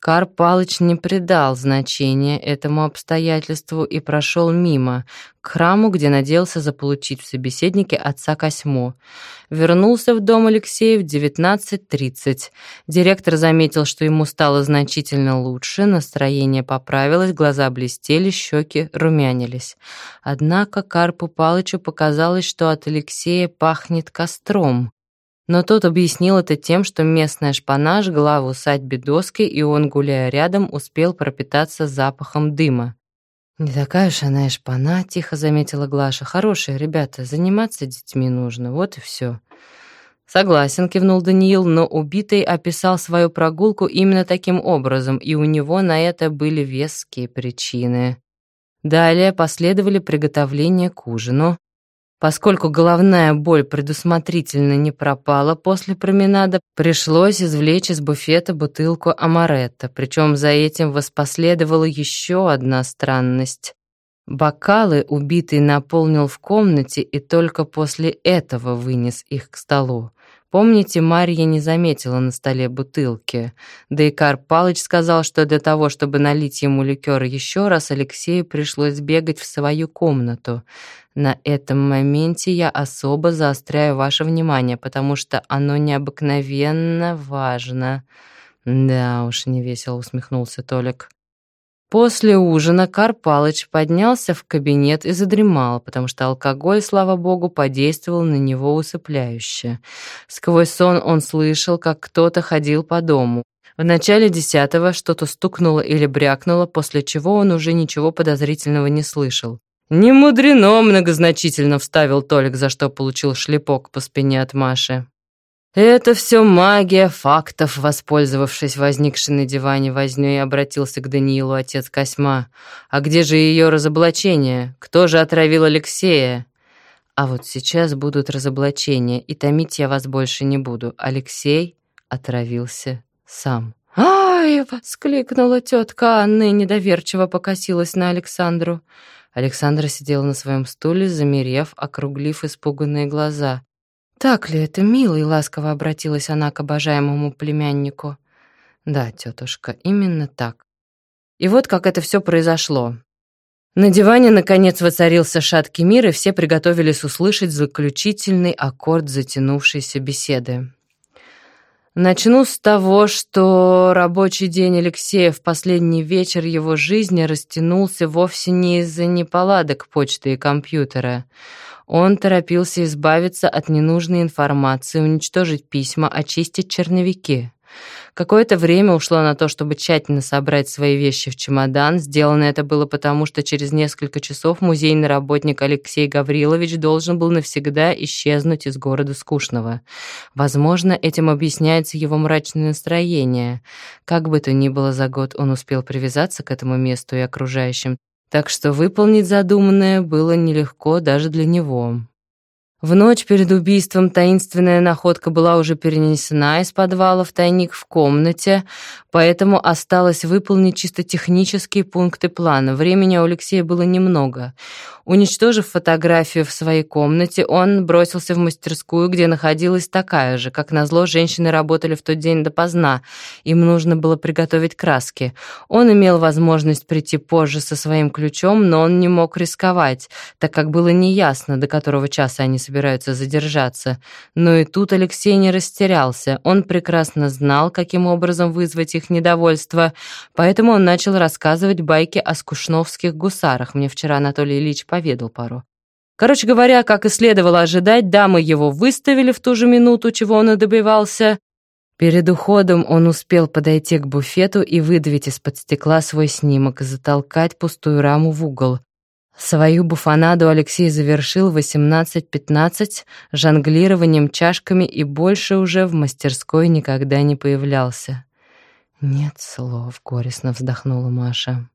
Карп Палыч не придал значения этому обстоятельству и прошел мимо, к храму, где надеялся заполучить в собеседнике отца Косьмо. Вернулся в дом Алексея в 19.30. Директор заметил, что ему стало значительно лучше, настроение поправилось, глаза блестели, щеки румянились. Однако Карпу Палычу показалось, что от Алексея пахнет костром. Но тот объяснил это тем, что местная шпана жгла в усадьбе доски, и он, гуляя рядом, успел пропитаться запахом дыма. «Не такая уж она и шпана», — тихо заметила Глаша. «Хорошие ребята, заниматься детьми нужно, вот и все». «Согласен», — кивнул Даниил, но убитый описал свою прогулку именно таким образом, и у него на это были веские причины. Далее последовали приготовления к ужину. Поскольку головная боль предусмотрительно не пропала после променада, пришлось извлечь из буфета бутылку амаретто, причем за этим воспоследовала еще одна странность. Бокалы убитый наполнил в комнате и только после этого вынес их к столу. Помните, Марья не заметила на столе бутылки. Да и Карп Палыч сказал, что для того, чтобы налить ему ликер еще раз, Алексею пришлось бегать в свою комнату. На этом моменте я особо заостряю ваше внимание, потому что оно необыкновенно важно. Да уж, невесело усмехнулся Толик. После ужина Карпалыч поднялся в кабинет и задремал, потому что алкоголь, слава богу, подействовал на него усыпляюще. Сквозь сон он слышал, как кто-то ходил по дому. В начале десятого что-то стукнуло или брякнуло, после чего он уже ничего подозрительного не слышал. «Не мудрено», — многозначительно вставил Толик, за что получил шлепок по спине от Маши. «Это все магия фактов», — воспользовавшись возникшей на диване вознёй, обратился к Даниилу отец Косьма. «А где же ее разоблачение? Кто же отравил Алексея?» «А вот сейчас будут разоблачения, и томить я вас больше не буду. Алексей отравился сам». «Ай!» — воскликнула тетка Анна и недоверчиво покосилась на Александру. Александра сидела на своем стуле, замерев, округлив испуганные глаза. «Так ли это, милый?» — ласково обратилась она к обожаемому племяннику. «Да, тетушка, именно так». И вот как это все произошло. На диване, наконец, воцарился шаткий мир, и все приготовились услышать заключительный аккорд затянувшейся беседы. Начну с того, что рабочий день Алексея в последний вечер его жизни растянулся вовсе не из-за неполадок почты и компьютера. Он торопился избавиться от ненужной информации, уничтожить письма, очистить черновики. Какое-то время ушло на то, чтобы тщательно собрать свои вещи в чемодан. Сделано это было потому, что через несколько часов музейный работник Алексей Гаврилович должен был навсегда исчезнуть из города Скучного. Возможно, этим объясняется его мрачное настроение. Как бы то ни было за год, он успел привязаться к этому месту и окружающим, так что выполнить задуманное было нелегко даже для него. В ночь перед убийством таинственная находка была уже перенесена из подвала в тайник в комнате, поэтому осталось выполнить чисто технические пункты плана. Времени у Алексея было немного. Уничтожив фотографию в своей комнате, он бросился в мастерскую, где находилась такая же. Как назло, женщины работали в тот день допоздна. Им нужно было приготовить краски. Он имел возможность прийти позже со своим ключом, но он не мог рисковать, так как было неясно, до которого часа они собираются задержаться. Но и тут Алексей не растерялся. Он прекрасно знал, каким образом вызвать их недовольство, поэтому он начал рассказывать байки о скушновских гусарах. Мне вчера Анатолий Ильич поведал пару. Короче говоря, как и следовало ожидать, дамы его выставили в ту же минуту, чего он и добивался. Перед уходом он успел подойти к буфету и выдавить из-под стекла свой снимок и затолкать пустую раму в угол. Свою буфанаду Алексей завершил в 18-15 жонглированием чашками и больше уже в мастерской никогда не появлялся. «Нет слов», — горестно вздохнула Маша.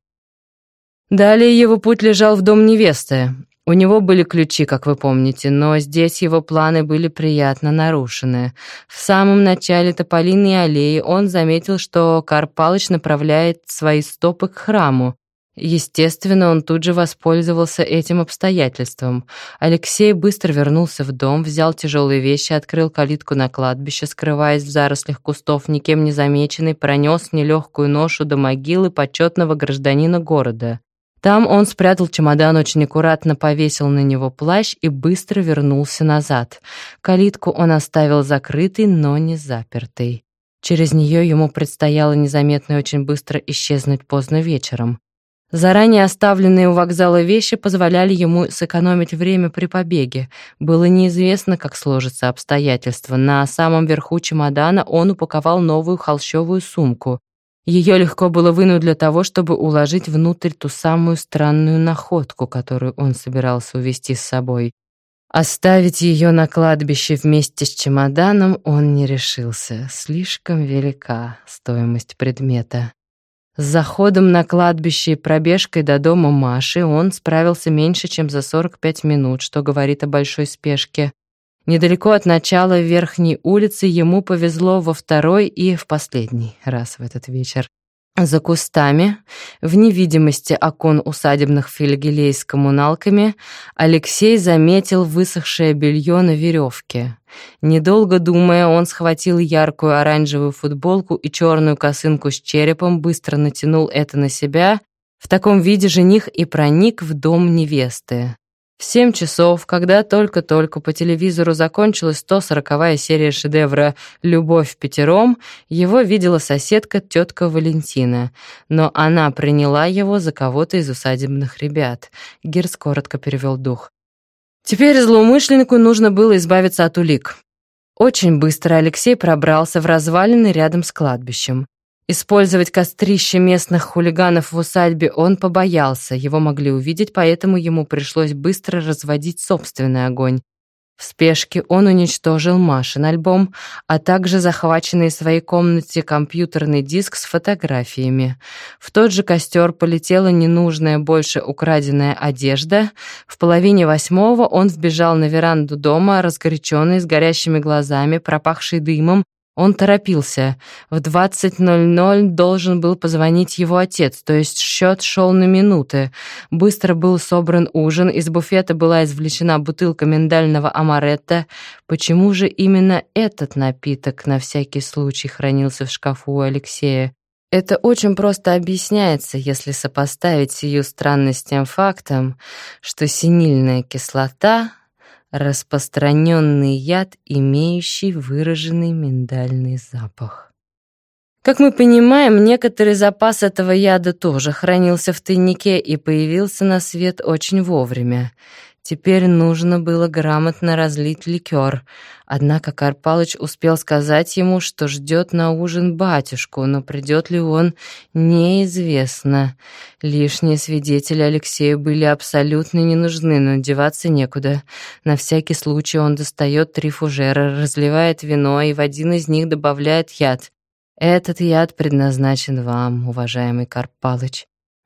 Далее его путь лежал в дом невесты. У него были ключи, как вы помните, но здесь его планы были приятно нарушены. В самом начале Тополиной аллеи он заметил, что Карпалыч направляет свои стопы к храму. Естественно, он тут же воспользовался этим обстоятельством. Алексей быстро вернулся в дом, взял тяжелые вещи, открыл калитку на кладбище, скрываясь в зарослях кустов, никем не замеченный, пронес нелегкую ношу до могилы почетного гражданина города. Там он спрятал чемодан, очень аккуратно повесил на него плащ и быстро вернулся назад. Калитку он оставил закрытой, но не запертой. Через нее ему предстояло незаметно и очень быстро исчезнуть поздно вечером. Заранее оставленные у вокзала вещи позволяли ему сэкономить время при побеге. Было неизвестно, как сложатся обстоятельства. На самом верху чемодана он упаковал новую холщовую сумку. Ее легко было вынуть для того, чтобы уложить внутрь ту самую странную находку, которую он собирался увезти с собой. Оставить ее на кладбище вместе с чемоданом он не решился. Слишком велика стоимость предмета. С заходом на кладбище и пробежкой до дома Маши он справился меньше, чем за 45 минут, что говорит о большой спешке. Недалеко от начала верхней улицы ему повезло во второй и в последний раз в этот вечер. За кустами, в невидимости окон усадебных филигелей с коммуналками, Алексей заметил высохшее белье на веревке. Недолго думая, он схватил яркую оранжевую футболку и черную косынку с черепом, быстро натянул это на себя. В таком виде жених и проник в дом невесты. В семь часов, когда только-только по телевизору закончилась 140-я серия шедевра «Любовь пятером», его видела соседка тетка Валентина, но она приняла его за кого-то из усадебных ребят. Гирс коротко перевел дух. Теперь злоумышленнику нужно было избавиться от улик. Очень быстро Алексей пробрался в развалины рядом с кладбищем. Использовать кострище местных хулиганов в усадьбе он побоялся, его могли увидеть, поэтому ему пришлось быстро разводить собственный огонь. В спешке он уничтожил Машин альбом, а также захваченный в своей комнате компьютерный диск с фотографиями. В тот же костер полетела ненужная больше украденная одежда. В половине восьмого он вбежал на веранду дома, разгоряченный, с горящими глазами, пропахший дымом, он торопился. В 20.00 должен был позвонить его отец, то есть счет шел на минуты. Быстро был собран ужин, из буфета была извлечена бутылка миндального амаретто. Почему же именно этот напиток на всякий случай хранился в шкафу у Алексея? Это очень просто объясняется, если сопоставить сию странность с тем фактом, что синильная кислота распространенный яд, имеющий выраженный миндальный запах. Как мы понимаем, некоторый запас этого яда тоже хранился в тайнике и появился на свет очень вовремя. Теперь нужно было грамотно разлить ликер. Однако Карпалыч успел сказать ему, что ждет на ужин батюшку, но придет ли он, неизвестно. Лишние свидетели Алексею были абсолютно не нужны, но деваться некуда. На всякий случай он достает три фужера, разливает вино и в один из них добавляет яд. Этот яд предназначен вам, уважаемый Карпалыч.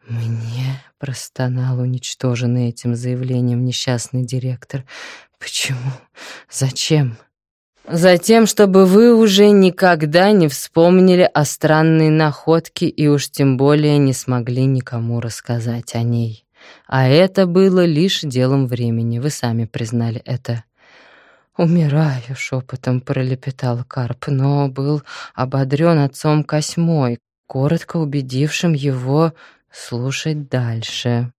Мне простонал уничтоженный этим заявлением несчастный директор. Почему? Зачем? Затем, чтобы вы уже никогда не вспомнили о странной находке и уж тем более не смогли никому рассказать о ней. А это было лишь делом времени, вы сами признали это. «Умираю», — шепотом пролепетал Карп, но был ободрен отцом Косьмой, коротко убедившим его слушать дальше.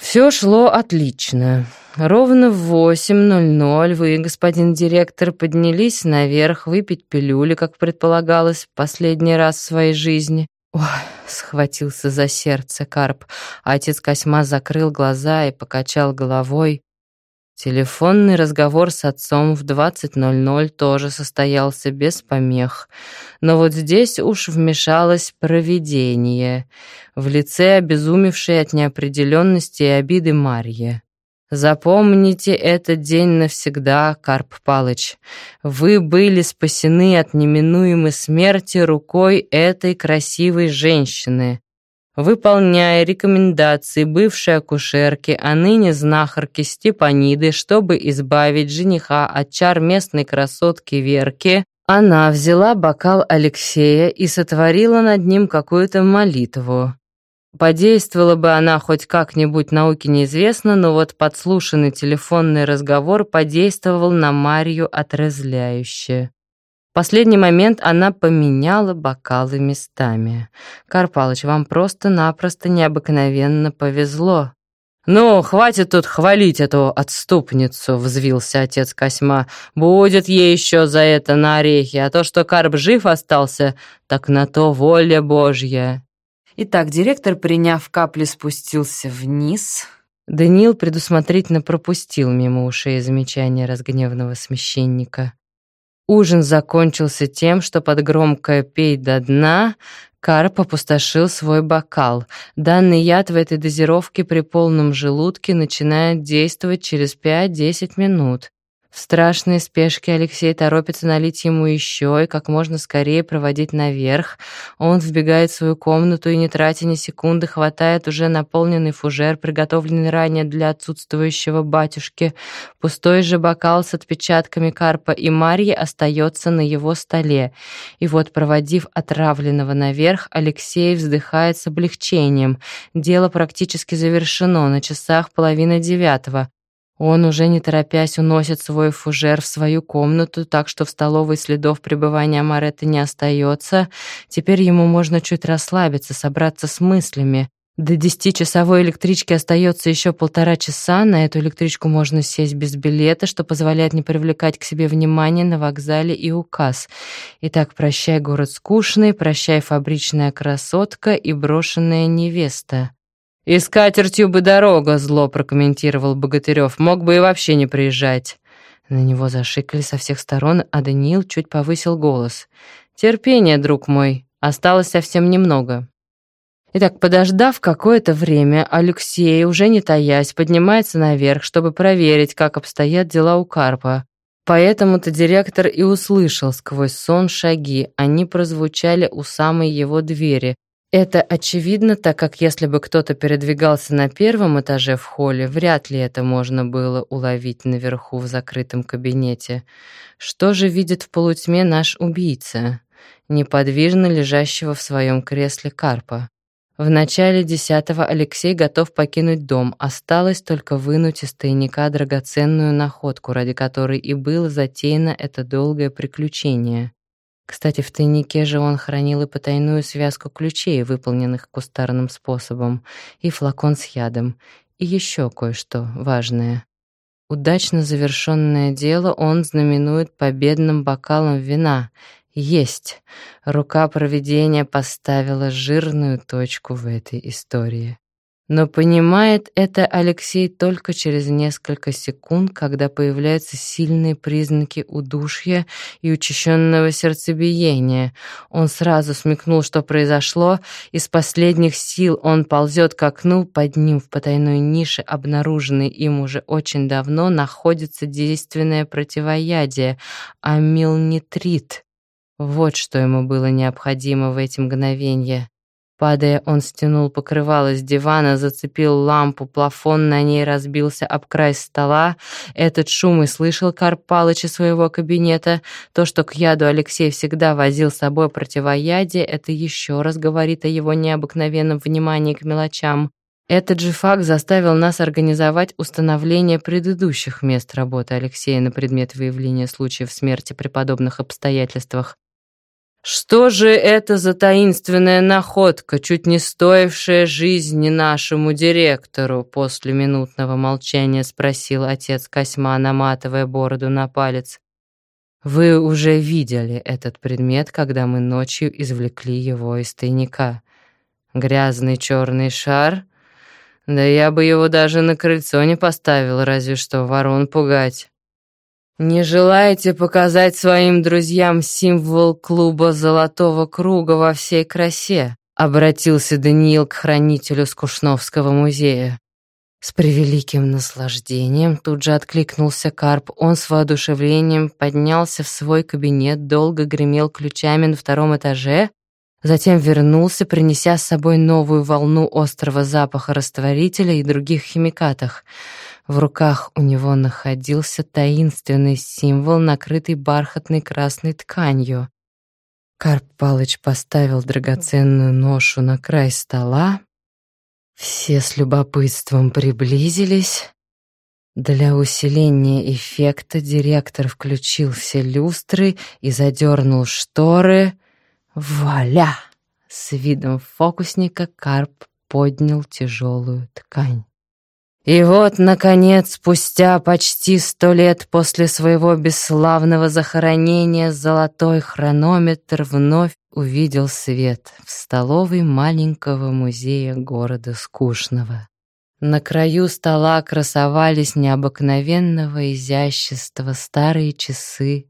Все шло отлично. Ровно в 8.00 вы, господин директор, поднялись наверх выпить пилюли, как предполагалось, в последний раз в своей жизни. Ой, схватился за сердце Карп. Отец Косьма закрыл глаза и покачал головой. Телефонный разговор с отцом в 20.00 тоже состоялся без помех. Но вот здесь уж вмешалось провидение в лице обезумевшей от неопределенности и обиды Марьи. Запомните этот день навсегда, Карп Палыч. Вы были спасены от неминуемой смерти рукой этой красивой женщины выполняя рекомендации бывшей акушерки, а ныне знахарки Степаниды, чтобы избавить жениха от чар местной красотки Верки, она взяла бокал Алексея и сотворила над ним какую-то молитву. Подействовала бы она хоть как-нибудь, науке неизвестно, но вот подслушанный телефонный разговор подействовал на Марию последний момент она поменяла бокалы местами. «Карпалыч, вам просто-напросто необыкновенно повезло». «Ну, хватит тут хвалить эту отступницу», — взвился отец Косьма. «Будет ей еще за это на орехи, а то, что Карп жив остался, так на то воля Божья». Итак, директор, приняв капли, спустился вниз. Даниил предусмотрительно пропустил мимо ушей замечания разгневанного священника. Ужин закончился тем, что под громкое «пей до дна» Карп опустошил свой бокал. Данный яд в этой дозировке при полном желудке начинает действовать через 5-10 минут. В страшной спешке Алексей торопится налить ему еще и как можно скорее проводить наверх. Он вбегает в свою комнату и, не тратя ни секунды, хватает уже наполненный фужер, приготовленный ранее для отсутствующего батюшки. Пустой же бокал с отпечатками Карпа и Марьи остается на его столе. И вот, проводив отравленного наверх, Алексей вздыхает с облегчением. Дело практически завершено, на часах половина девятого. Он уже не торопясь уносит свой фужер в свою комнату, так что в столовой следов пребывания Маретты не остается. Теперь ему можно чуть расслабиться, собраться с мыслями. До десятичасовой электрички остается еще полтора часа. На эту электричку можно сесть без билета, что позволяет не привлекать к себе внимания на вокзале и указ. Итак, прощай, город скучный, прощай, фабричная красотка и брошенная невеста. «И с катертью бы дорога», — зло прокомментировал Богатырев. «Мог бы и вообще не приезжать». На него зашикали со всех сторон, а Даниил чуть повысил голос. «Терпение, друг мой, осталось совсем немного». Итак, подождав какое-то время, Алексей, уже не таясь, поднимается наверх, чтобы проверить, как обстоят дела у Карпа. Поэтому-то директор и услышал сквозь сон шаги. Они прозвучали у самой его двери, это очевидно, так как если бы кто-то передвигался на первом этаже в холле, вряд ли это можно было уловить наверху в закрытом кабинете. Что же видит в полутьме наш убийца, неподвижно лежащего в своем кресле Карпа? В начале десятого Алексей готов покинуть дом, осталось только вынуть из тайника драгоценную находку, ради которой и было затеяно это долгое приключение. Кстати, в тайнике же он хранил и потайную связку ключей, выполненных кустарным способом, и флакон с ядом, и еще кое-что важное. Удачно завершенное дело он знаменует победным бокалом вина. Есть! Рука провидения поставила жирную точку в этой истории. Но понимает это Алексей только через несколько секунд, когда появляются сильные признаки удушья и учащенного сердцебиения. Он сразу смекнул, что произошло, из последних сил он ползет к окну, под ним в потайной нише, обнаруженной им уже очень давно, находится действенное противоядие — амилнитрит. Вот что ему было необходимо в эти мгновения. Падая, он стянул покрывало с дивана, зацепил лампу, плафон на ней разбился об край стола. Этот шум и слышал Карп Палыч из своего кабинета. То, что к яду Алексей всегда возил с собой противоядие, это еще раз говорит о его необыкновенном внимании к мелочам. Этот же факт заставил нас организовать установление предыдущих мест работы Алексея на предмет выявления случаев смерти при подобных обстоятельствах. Что же это за таинственная находка, чуть не стоившая жизни нашему директору? После минутного молчания спросил отец Косьма, наматывая бороду на палец. Вы уже видели этот предмет, когда мы ночью извлекли его из тайника. Грязный черный шар? Да я бы его даже на крыльцо не поставил, разве что ворон пугать. «Не желаете показать своим друзьям символ клуба «Золотого круга» во всей красе?» — обратился Даниил к хранителю Скушновского музея. С превеликим наслаждением тут же откликнулся Карп. Он с воодушевлением поднялся в свой кабинет, долго гремел ключами на втором этаже, затем вернулся, принеся с собой новую волну острого запаха растворителя и других химикатов — в руках у него находился таинственный символ, накрытый бархатной красной тканью. Карп Палыч поставил драгоценную ношу на край стола. Все с любопытством приблизились. Для усиления эффекта директор включил все люстры и задернул шторы. Вуаля! С видом фокусника Карп поднял тяжелую ткань. И вот, наконец, спустя почти сто лет после своего бесславного захоронения, золотой хронометр вновь увидел свет в столовой маленького музея города Скучного. На краю стола красовались необыкновенного изящества старые часы,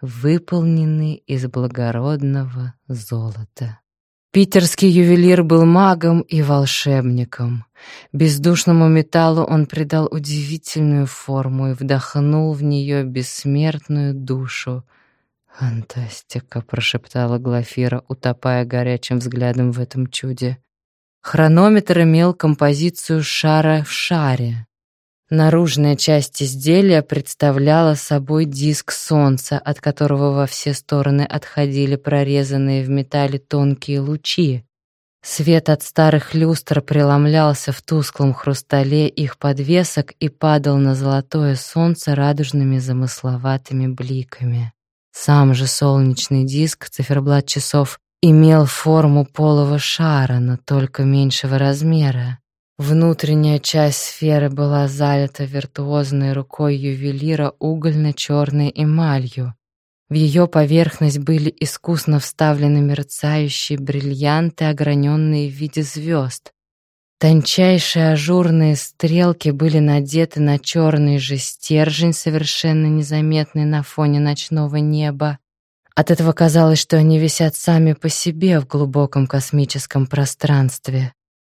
выполненные из благородного золота. Питерский ювелир был магом и волшебником. Бездушному металлу он придал удивительную форму и вдохнул в нее бессмертную душу. «Фантастика!» — прошептала Глафира, утопая горячим взглядом в этом чуде. Хронометр имел композицию шара в шаре. Наружная часть изделия представляла собой диск солнца, от которого во все стороны отходили прорезанные в металле тонкие лучи. Свет от старых люстр преломлялся в тусклом хрустале их подвесок и падал на золотое солнце радужными замысловатыми бликами. Сам же солнечный диск, циферблат часов, имел форму полого шара, но только меньшего размера. Внутренняя часть сферы была залита виртуозной рукой ювелира угольно-черной эмалью. В ее поверхность были искусно вставлены мерцающие бриллианты, ограненные в виде звезд. Тончайшие ажурные стрелки были надеты на черный же стержень, совершенно незаметный на фоне ночного неба. От этого казалось, что они висят сами по себе в глубоком космическом пространстве.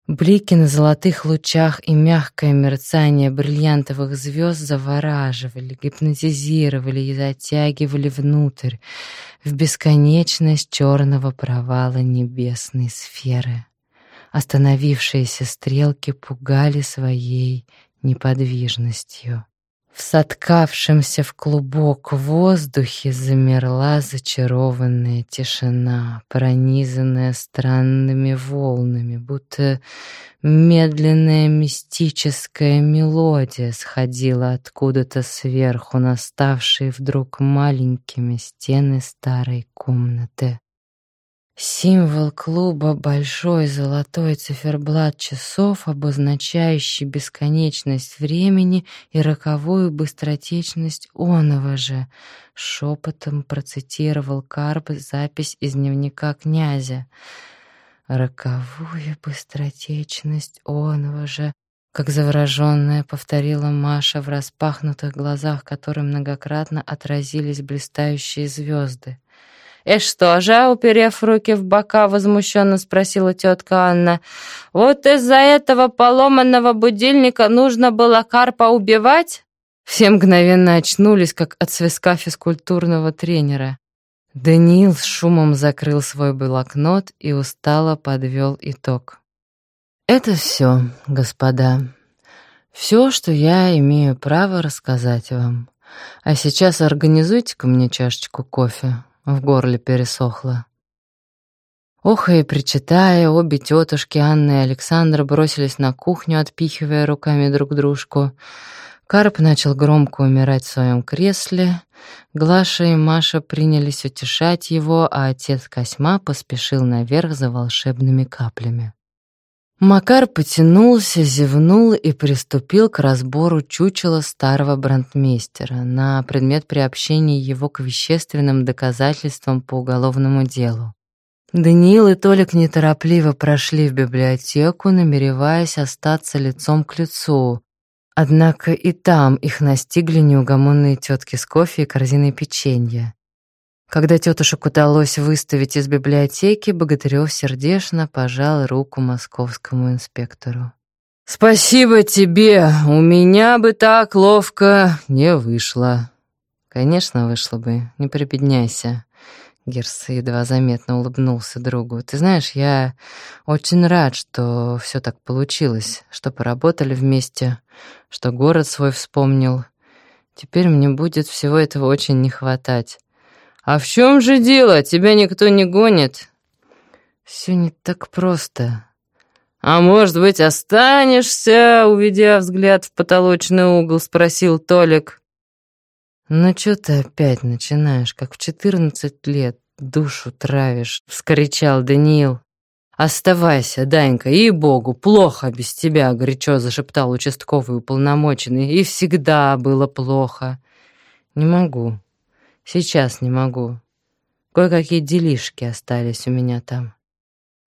Блики на золотых лучах и мягкое мерцание бриллиантовых звезд завораживали, гипнотизировали и затягивали внутрь, в бесконечность черного провала небесной сферы. Остановившиеся стрелки пугали своей неподвижностью. В соткавшемся в клубок воздухе замерла зачарованная тишина, пронизанная странными волнами, будто медленная мистическая мелодия сходила откуда-то сверху на ставшие вдруг маленькими стены старой комнаты. Символ клуба — большой золотой циферблат часов, обозначающий бесконечность времени и роковую быстротечность оного же. Шепотом процитировал Карп запись из дневника князя. «Роковую быстротечность оного же», как завороженная повторила Маша в распахнутых глазах, которым многократно отразились блистающие звезды. «И что же?» — уперев руки в бока, возмущенно спросила тетка Анна. «Вот из-за этого поломанного будильника нужно было Карпа убивать?» Все мгновенно очнулись, как от свиска физкультурного тренера. Даниил с шумом закрыл свой блокнот и устало подвел итог. «Это все, господа. Все, что я имею право рассказать вам. А сейчас организуйте-ка мне чашечку кофе. В горле пересохло. Ох и причитая, обе тетушки Анна и Александра бросились на кухню, отпихивая руками друг дружку. Карп начал громко умирать в своем кресле. Глаша и Маша принялись утешать его, а отец Косьма поспешил наверх за волшебными каплями. Макар потянулся, зевнул и приступил к разбору чучела старого брандмейстера на предмет приобщения его к вещественным доказательствам по уголовному делу. Даниил и Толик неторопливо прошли в библиотеку, намереваясь остаться лицом к лицу. Однако и там их настигли неугомонные тетки с кофе и корзиной печенья. Когда тетушек удалось выставить из библиотеки, Богатырев сердечно пожал руку московскому инспектору. «Спасибо тебе, у меня бы так ловко не вышло». «Конечно, вышло бы, не прибедняйся». Герс едва заметно улыбнулся другу. «Ты знаешь, я очень рад, что все так получилось, что поработали вместе, что город свой вспомнил. Теперь мне будет всего этого очень не хватать. «А в чем же дело? Тебя никто не гонит?» «Все не так просто». «А может быть, останешься?» Уведя взгляд в потолочный угол, спросил Толик. «Ну что ты опять начинаешь, как в четырнадцать лет душу травишь?» — вскричал Даниил. «Оставайся, Данька, и богу, плохо без тебя», — горячо зашептал участковый уполномоченный. «И всегда было плохо». «Не могу», Сейчас не могу. Кое-какие делишки остались у меня там.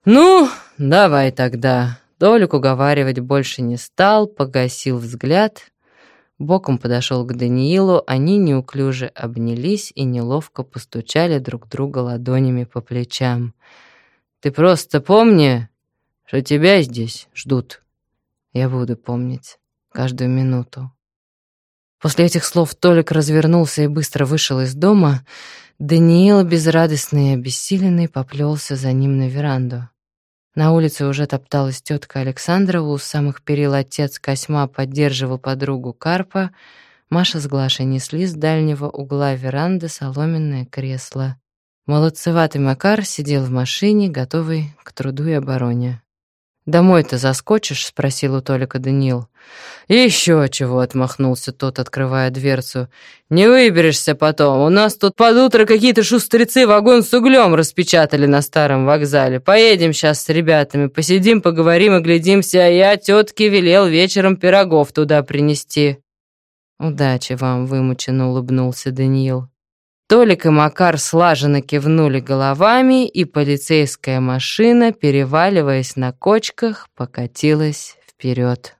«Ну, давай тогда». Толик уговаривать больше не стал, погасил взгляд. Боком подошел к Даниилу, они неуклюже обнялись и неловко постучали друг друга ладонями по плечам. «Ты просто помни, что тебя здесь ждут». «Я буду помнить каждую минуту». После этих слов Толик развернулся и быстро вышел из дома. Даниил, безрадостный и обессиленный, поплелся за ним на веранду. На улице уже топталась тетка Александрова, у самых перил отец Косьма поддерживал подругу Карпа. Маша с Глашей несли с дальнего угла веранды соломенное кресло. Молодцеватый Макар сидел в машине, готовый к труду и обороне. «Домой-то заскочишь?» — спросил у Толика Даниил. «Еще чего!» — отмахнулся тот, открывая дверцу. «Не выберешься потом. У нас тут под утро какие-то шустрецы вагон с углем распечатали на старом вокзале. Поедем сейчас с ребятами, посидим, поговорим и глядимся. Я тетке велел вечером пирогов туда принести». «Удачи вам!» — вымученно улыбнулся Даниил. Толик и Макар слаженно кивнули головами, и полицейская машина, переваливаясь на кочках, покатилась вперед.